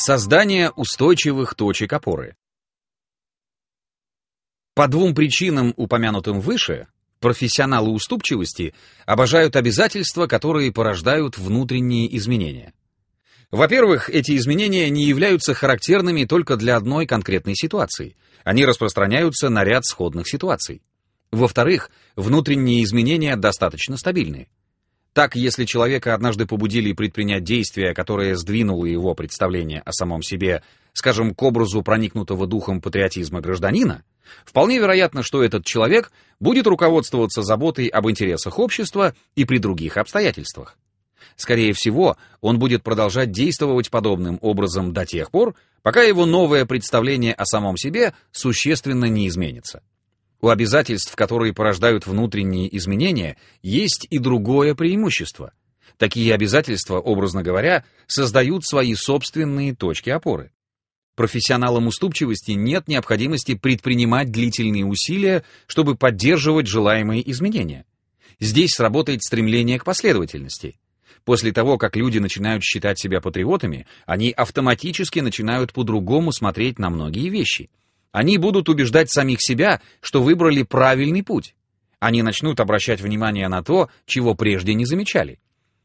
Создание устойчивых точек опоры. По двум причинам, упомянутым выше, профессионалы уступчивости обожают обязательства, которые порождают внутренние изменения. Во-первых, эти изменения не являются характерными только для одной конкретной ситуации. Они распространяются на ряд сходных ситуаций. Во-вторых, внутренние изменения достаточно стабильны. Так, если человека однажды побудили предпринять действие, которое сдвинуло его представление о самом себе, скажем, к образу проникнутого духом патриотизма гражданина, вполне вероятно, что этот человек будет руководствоваться заботой об интересах общества и при других обстоятельствах. Скорее всего, он будет продолжать действовать подобным образом до тех пор, пока его новое представление о самом себе существенно не изменится. У обязательств, которые порождают внутренние изменения, есть и другое преимущество. Такие обязательства, образно говоря, создают свои собственные точки опоры. Профессионалам уступчивости нет необходимости предпринимать длительные усилия, чтобы поддерживать желаемые изменения. Здесь сработает стремление к последовательности. После того, как люди начинают считать себя патриотами, они автоматически начинают по-другому смотреть на многие вещи. Они будут убеждать самих себя, что выбрали правильный путь. Они начнут обращать внимание на то, чего прежде не замечали.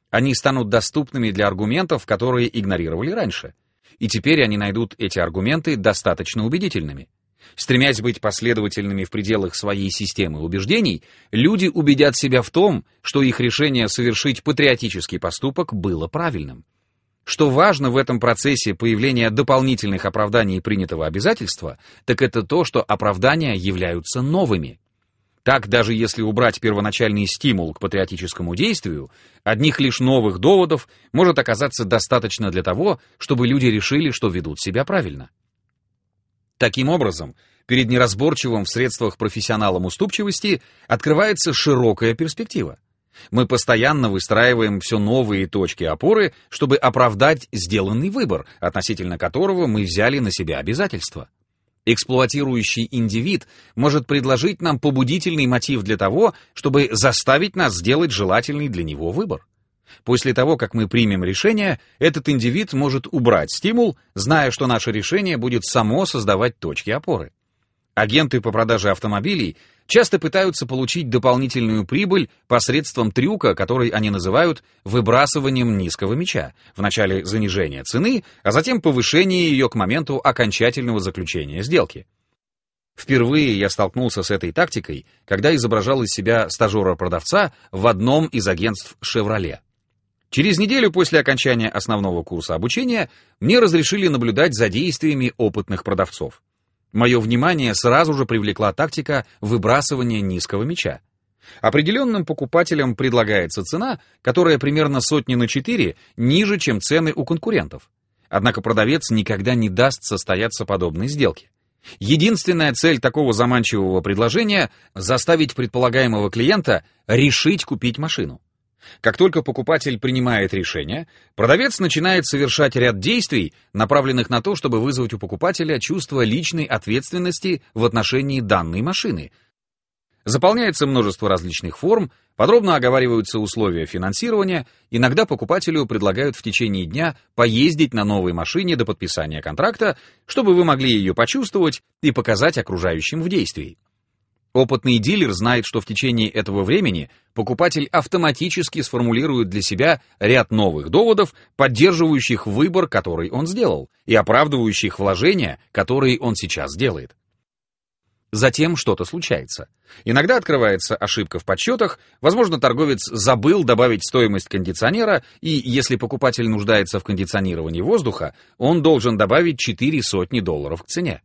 Они станут доступными для аргументов, которые игнорировали раньше. И теперь они найдут эти аргументы достаточно убедительными. Стремясь быть последовательными в пределах своей системы убеждений, люди убедят себя в том, что их решение совершить патриотический поступок было правильным. Что важно в этом процессе появления дополнительных оправданий принятого обязательства, так это то, что оправдания являются новыми. Так, даже если убрать первоначальный стимул к патриотическому действию, одних лишь новых доводов может оказаться достаточно для того, чтобы люди решили, что ведут себя правильно. Таким образом, перед неразборчивым в средствах профессионалом уступчивости открывается широкая перспектива. Мы постоянно выстраиваем все новые точки опоры, чтобы оправдать сделанный выбор, относительно которого мы взяли на себя обязательства. Эксплуатирующий индивид может предложить нам побудительный мотив для того, чтобы заставить нас сделать желательный для него выбор. После того, как мы примем решение, этот индивид может убрать стимул, зная, что наше решение будет само создавать точки опоры. Агенты по продаже автомобилей часто пытаются получить дополнительную прибыль посредством трюка, который они называют выбрасыванием низкого мяча, вначале занижение цены, а затем повышение ее к моменту окончательного заключения сделки. Впервые я столкнулся с этой тактикой, когда изображал из себя стажера-продавца в одном из агентств «Шевроле». Через неделю после окончания основного курса обучения мне разрешили наблюдать за действиями опытных продавцов. Мое внимание сразу же привлекла тактика выбрасывания низкого мяча. Определенным покупателям предлагается цена, которая примерно сотни на 4 ниже, чем цены у конкурентов. Однако продавец никогда не даст состояться подобной сделке. Единственная цель такого заманчивого предложения — заставить предполагаемого клиента решить купить машину. Как только покупатель принимает решение, продавец начинает совершать ряд действий, направленных на то, чтобы вызвать у покупателя чувство личной ответственности в отношении данной машины. Заполняется множество различных форм, подробно оговариваются условия финансирования, иногда покупателю предлагают в течение дня поездить на новой машине до подписания контракта, чтобы вы могли ее почувствовать и показать окружающим в действии. Опытный дилер знает, что в течение этого времени покупатель автоматически сформулирует для себя ряд новых доводов, поддерживающих выбор, который он сделал, и оправдывающих вложения, которые он сейчас делает. Затем что-то случается. Иногда открывается ошибка в подсчетах, возможно, торговец забыл добавить стоимость кондиционера, и если покупатель нуждается в кондиционировании воздуха, он должен добавить 4 сотни долларов к цене.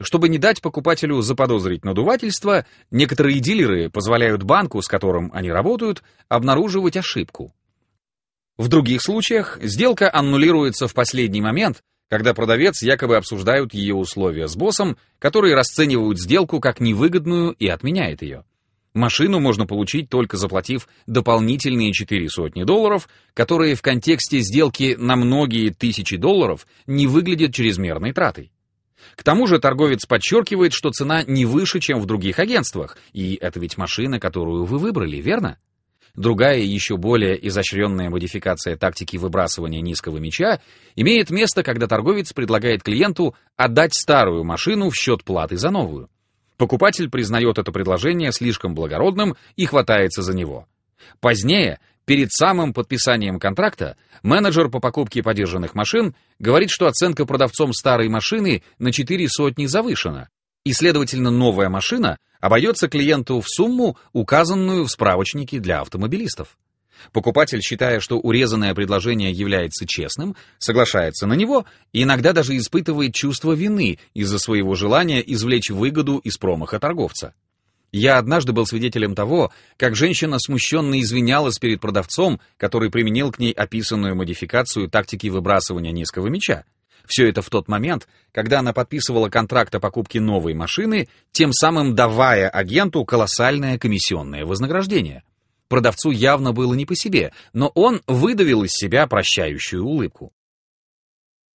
Чтобы не дать покупателю заподозрить надувательство, некоторые дилеры позволяют банку, с которым они работают, обнаруживать ошибку. В других случаях сделка аннулируется в последний момент, когда продавец якобы обсуждают ее условия с боссом, который расценивают сделку как невыгодную и отменяет ее. Машину можно получить только заплатив дополнительные четыре сотни долларов, которые в контексте сделки на многие тысячи долларов не выглядят чрезмерной тратой. К тому же торговец подчеркивает, что цена не выше, чем в других агентствах, и это ведь машина, которую вы выбрали, верно? другая, еще более изощренная модификация тактики выбрасывания низкого мяча имеет место, когда торговец предлагает клиенту отдать старую машину в счет платы за новую. Покупатель признает это предложение слишком благородным и хватается за него. Позднее, перед самым подписанием контракта, менеджер по покупке подержанных машин говорит, что оценка продавцом старой машины на 4 сотни завышена, и, следовательно, новая машина обойдется клиенту в сумму, указанную в справочнике для автомобилистов. Покупатель, считая, что урезанное предложение является честным, соглашается на него и иногда даже испытывает чувство вины из-за своего желания извлечь выгоду из промаха торговца. Я однажды был свидетелем того, как женщина смущенно извинялась перед продавцом, который применил к ней описанную модификацию тактики выбрасывания низкого мяча. Все это в тот момент, когда она подписывала контракт о покупке новой машины, тем самым давая агенту колоссальное комиссионное вознаграждение. Продавцу явно было не по себе, но он выдавил из себя прощающую улыбку.